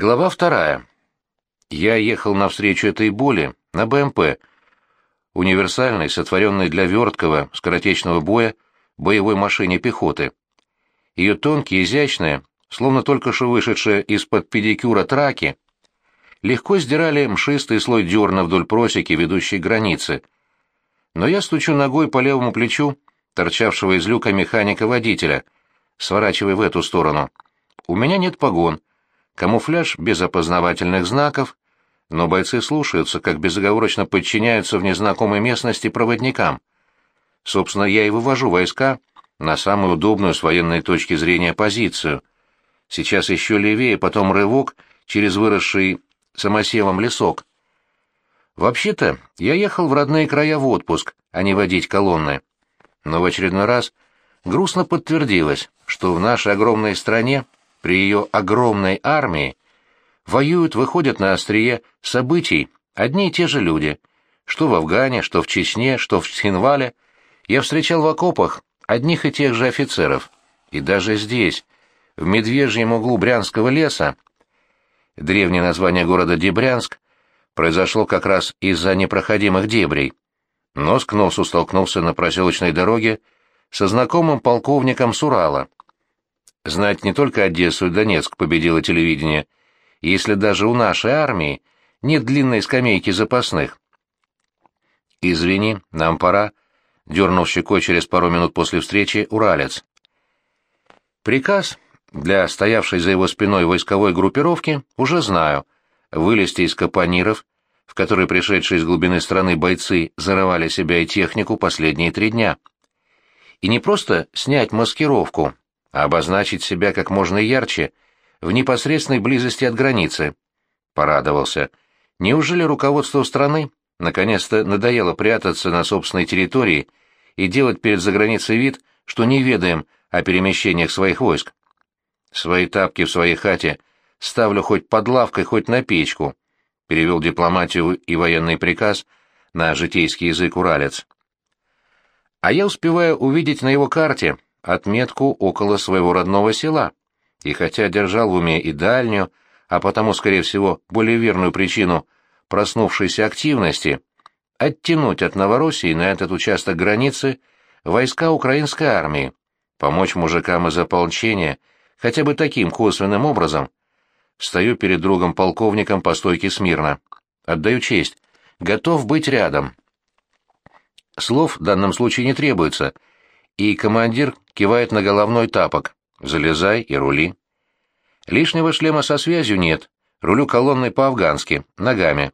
Глава вторая. Я ехал навстречу этой боли на БМП, универсальной, сотворенной для верткого, скоротечного боя, боевой машине пехоты. Ее тонкие, изящные, словно только что вышедшие из-под педикюра траки, легко сдирали мшистый слой дерна вдоль просеки, ведущей к границе. Но я стучу ногой по левому плечу, торчавшего из люка механика-водителя, сворачивая в эту сторону. У меня нет погон, Камуфляж без опознавательных знаков, но бойцы слушаются, как безоговорочно подчиняются в незнакомой местности проводникам. Собственно, я и вывожу войска на самую удобную с военной точки зрения позицию. Сейчас еще левее, потом рывок через выросший самосевом лесок. Вообще-то, я ехал в родные края в отпуск, а не водить колонны. Но в очередной раз грустно подтвердилось, что в нашей огромной стране при ее огромной армии воюют, выходят на острие событий одни и те же люди. Что в Афгане, что в Чечне, что в Схинвале. Я встречал в окопах одних и тех же офицеров. И даже здесь, в медвежьем углу Брянского леса, древнее название города Дебрянск, произошло как раз из-за непроходимых дебрей. Нос к носу столкнулся на проселочной дороге со знакомым полковником Сурала. Знать не только Одессу и Донецк победило телевидение, если даже у нашей армии нет длинной скамейки запасных. «Извини, нам пора», — дернул щекой через пару минут после встречи уралец. Приказ для стоявшей за его спиной войсковой группировки уже знаю. Вылезти из капониров, в которые пришедшие из глубины страны бойцы зарывали себя и технику последние три дня. И не просто снять маскировку, а обозначить себя как можно ярче в непосредственной близости от границы. Порадовался. Неужели руководство страны наконец-то надоело прятаться на собственной территории и делать перед заграницей вид, что не ведаем о перемещениях своих войск? Свои тапки в своей хате ставлю хоть под лавкой, хоть на печку, перевел дипломатию и военный приказ на житейский язык уралец. А я успеваю увидеть на его карте отметку около своего родного села, и хотя держал в уме и дальнюю, а потому, скорее всего, более верную причину проснувшейся активности, оттянуть от Новороссии на этот участок границы войска украинской армии, помочь мужикам из ополчения хотя бы таким косвенным образом, встаю перед другом-полковником по стойке смирно. Отдаю честь. Готов быть рядом. Слов в данном случае не требуется — и командир кивает на головной тапок. «Залезай и рули». Лишнего шлема со связью нет. Рулю колонной по-афгански, ногами.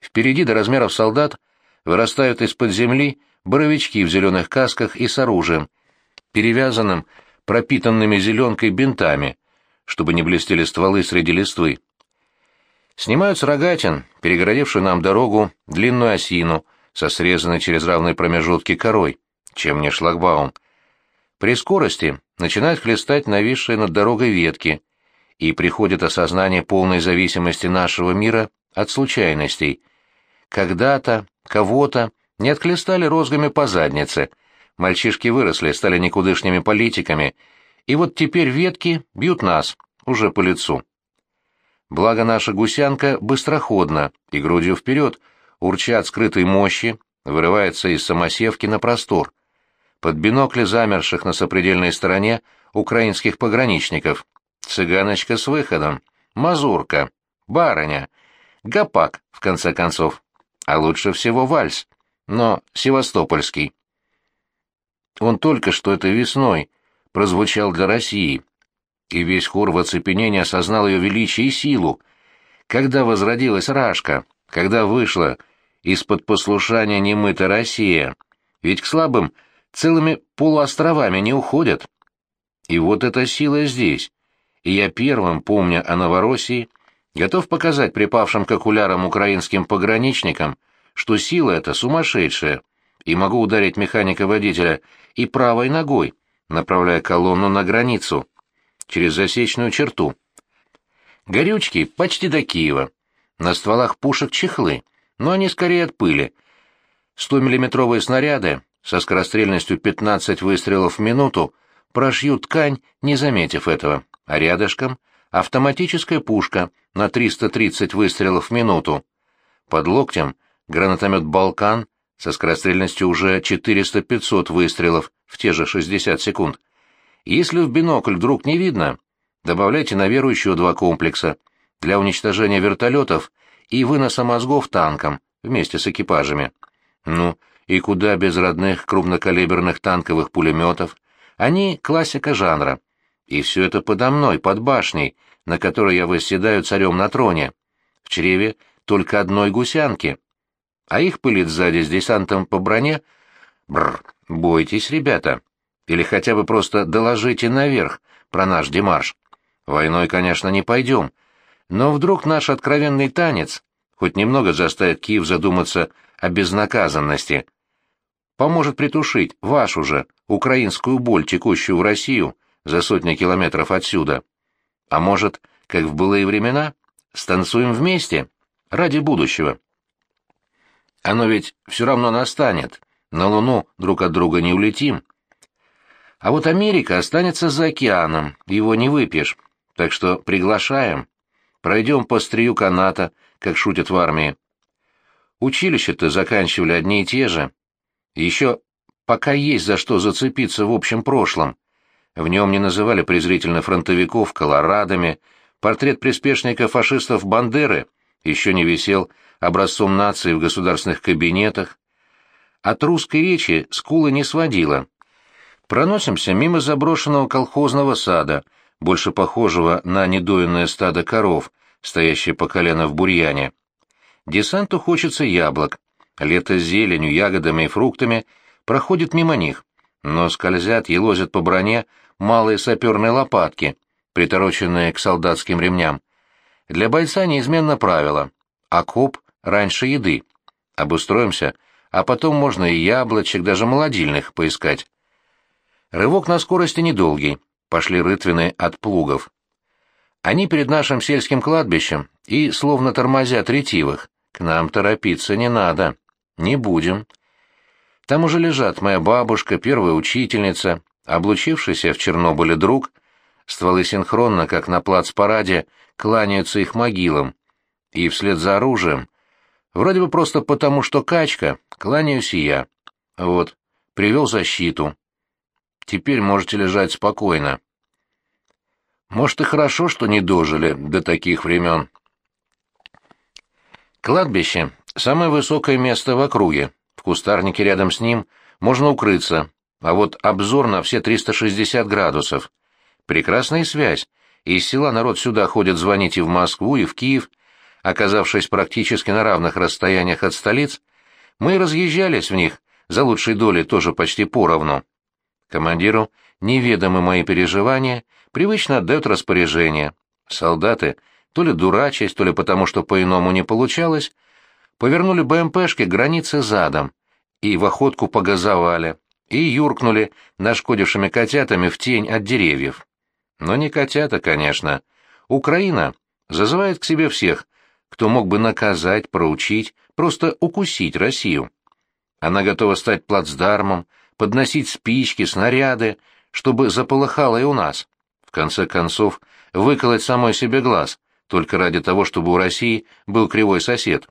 Впереди до размеров солдат вырастают из-под земли боровички в зеленых касках и с оружием, перевязанным пропитанными зеленкой бинтами, чтобы не блестели стволы среди листвы. Снимают с рогатин, перегородившую нам дорогу, длинную осину со срезанной через равные промежутки корой чем не шлагбаум. При скорости начинают хлестать нависшие над дорогой ветки, и приходит осознание полной зависимости нашего мира от случайностей. Когда-то, кого-то не отхлестали розгами по заднице, мальчишки выросли, стали никудышными политиками, и вот теперь ветки бьют нас, уже по лицу. Благо наша гусянка быстроходна и грудью вперед, урча от скрытой мощи, вырывается из самосевки на простор под бинокли замерших на сопредельной стороне украинских пограничников. Цыганочка с выходом, мазурка, барыня, гопак, в конце концов. А лучше всего вальс, но севастопольский. Он только что этой весной прозвучал для России, и весь хор в оцепенении осознал ее величие и силу. Когда возродилась Рашка, когда вышла из-под послушания немыта Россия, ведь к слабым — целыми полуостровами не уходят. И вот эта сила здесь. И я первым, помня о Новороссии, готов показать припавшим к окулярам украинским пограничникам, что сила эта сумасшедшая, и могу ударить механика-водителя и правой ногой, направляя колонну на границу, через засечную черту. Горючки почти до Киева. На стволах пушек чехлы, но они скорее от пыли. 100-миллиметровые снаряды со скорострельностью 15 выстрелов в минуту прошьют ткань, не заметив этого, а рядышком автоматическая пушка на 330 выстрелов в минуту. Под локтем гранатомет «Балкан» со скорострельностью уже 400-500 выстрелов в те же 60 секунд. Если в бинокль вдруг не видно, добавляйте на веру еще два комплекса для уничтожения вертолетов и выноса мозгов танкам вместе с экипажами. Ну, и куда без родных крупнокалиберных танковых пулеметов? Они классика жанра. И все это подо мной, под башней, на которой я восседаю царем на троне. В чреве только одной гусянки. А их пылит сзади с десантом по броне. Бррр, бойтесь, ребята. Или хотя бы просто доложите наверх про наш демарш. Войной, конечно, не пойдем. Но вдруг наш откровенный танец хоть немного заставит Киев задуматься о безнаказанности. Поможет притушить вашу же, украинскую боль, текущую в Россию, за сотни километров отсюда. А может, как в былые времена, станцуем вместе, ради будущего. Оно ведь все равно настанет, на Луну друг от друга не улетим. А вот Америка останется за океаном, его не выпьешь, так что приглашаем. Пройдем по стрию каната, как шутят в армии. Училище-то заканчивали одни и те же. Еще пока есть за что зацепиться в общем прошлом. В нем не называли презрительно фронтовиков колорадами, портрет приспешника фашистов Бандеры еще не висел образцом нации в государственных кабинетах. От русской речи скулы не сводила. Проносимся мимо заброшенного колхозного сада, больше похожего на недоенное стадо коров, стоящее по колено в бурьяне. Десанту хочется яблок. Лето с зеленью, ягодами и фруктами проходит мимо них, но скользят, елозят по броне малые саперные лопатки, притороченные к солдатским ремням. Для бойца неизменно правило — окоп раньше еды. Обустроимся, а потом можно и яблочек, даже молодильных, поискать. Рывок на скорости недолгий, пошли рытвины от плугов. Они перед нашим сельским кладбищем и словно тормозят ретивых. К нам торопиться не надо. Не будем. Там уже лежат моя бабушка, первая учительница, облучившийся в Чернобыле друг, стволы синхронно, как на плац-параде, кланяются их могилам. И вслед за оружием, вроде бы просто потому, что качка, кланяюсь и я. Вот, привел защиту. Теперь можете лежать спокойно. Может, и хорошо, что не дожили до таких времен. Кладбище — самое высокое место в округе. В кустарнике рядом с ним можно укрыться, а вот обзор на все 360 градусов. Прекрасная связь. Из села народ сюда ходит звонить и в Москву, и в Киев. Оказавшись практически на равных расстояниях от столиц, мы разъезжались в них, за лучшей долей тоже почти поровну. Командиру неведомы мои переживания, привычно отдает распоряжение. Солдаты, то ли дурачась, то ли потому, что по-иному не получалось, повернули БМПшки к границе задом и в охотку погазовали, и юркнули нашкодившими котятами в тень от деревьев. Но не котята, конечно. Украина зазывает к себе всех, кто мог бы наказать, проучить, просто укусить Россию. Она готова стать плацдармом, подносить спички, снаряды, чтобы заполыхало и у нас. В конце концов, выколоть самой себе глаз, только ради того, чтобы у России был кривой сосед.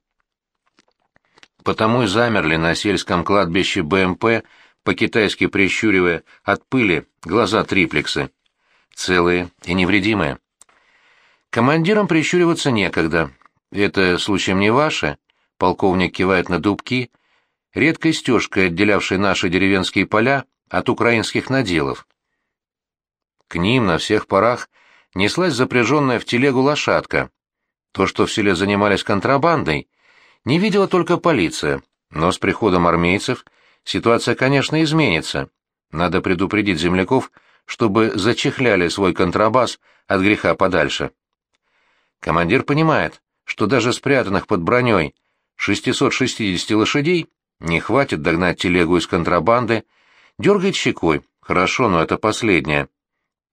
Потому и замерли на сельском кладбище БМП по-китайски прищуривая от пыли глаза триплексы. Целые и невредимые. Командирам прищуриваться некогда. Это случаем не ваше? Полковник кивает на дубки, редкой стежкой, отделявшей наши деревенские поля от украинских наделов. К ним на всех парах неслась запряженная в телегу лошадка. То, что в селе занимались контрабандой, не видела только полиция, но с приходом армейцев – Ситуация, конечно, изменится. Надо предупредить земляков, чтобы зачехляли свой контрабас от греха подальше. Командир понимает, что даже спрятанных под броней 660 лошадей не хватит догнать телегу из контрабанды, дергает щекой, хорошо, но это последнее,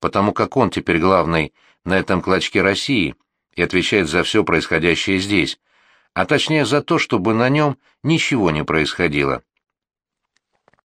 потому как он теперь главный на этом клочке России и отвечает за все происходящее здесь, а точнее за то, чтобы на нем ничего не происходило.